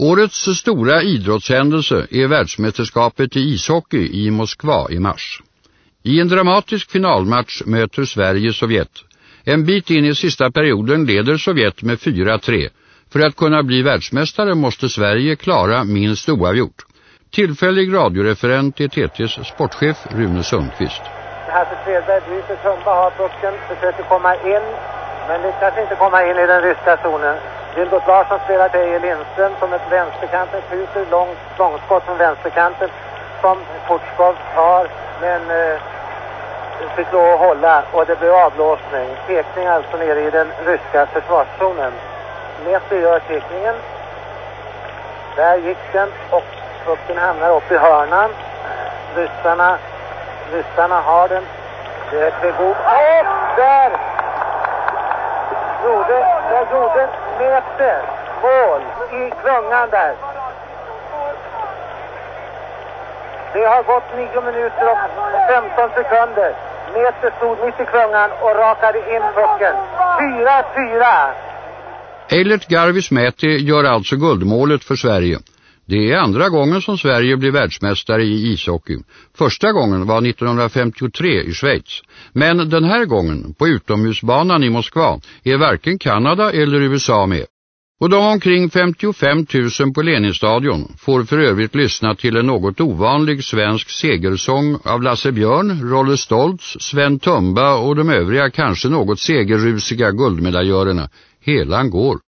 Årets stora idrottshändelse är världsmästerskapet i ishockey i Moskva i mars. I en dramatisk finalmatch möter Sverige Sovjet. En bit in i sista perioden leder Sovjet med 4-3. För att kunna bli världsmästare måste Sverige klara minst oavgjort. Tillfällig radioreferent är TTs sportchef Rune Sundqvist. Hasse Svedberg bryter Tumba, har pucken, försöker komma in, men lyckas inte komma in i den ryska zonen. Vilgot Larsson spelar till Eje Lindström som ett vänsterkanten skjuter långt långskott från vänsterkanten som Fortskov tar men eh, fick lov att hålla och det blev avblåsning. Tekning alltså nere i den ryska försvarszonen. Meter gör tekningen. Där gick den och pucken hamnar upp i hörnan. Ryssarna, ryssarna har den. Det är Tregov. Och där gjorde, där gjorde mål i klungan där. Det har gått 9 minuter och 15 sekunder. Mete stod mitt i klungan och rakade in pucken. 4-4. Eilert Garvis Mäti gör alltså guldmålet för Sverige. Det är andra gången som Sverige blir världsmästare i ishockey. Första gången var 1953 i Schweiz. Men den här gången, på utomhusbanan i Moskva, är varken Kanada eller USA med. Och de omkring 55 000 på Leninstadion får för övrigt lyssna till en något ovanlig svensk segersång av Lasse Björn, Rolle Stoltz, Sven Tumba och de övriga kanske något segerrusiga guldmedaljörerna. Helan går.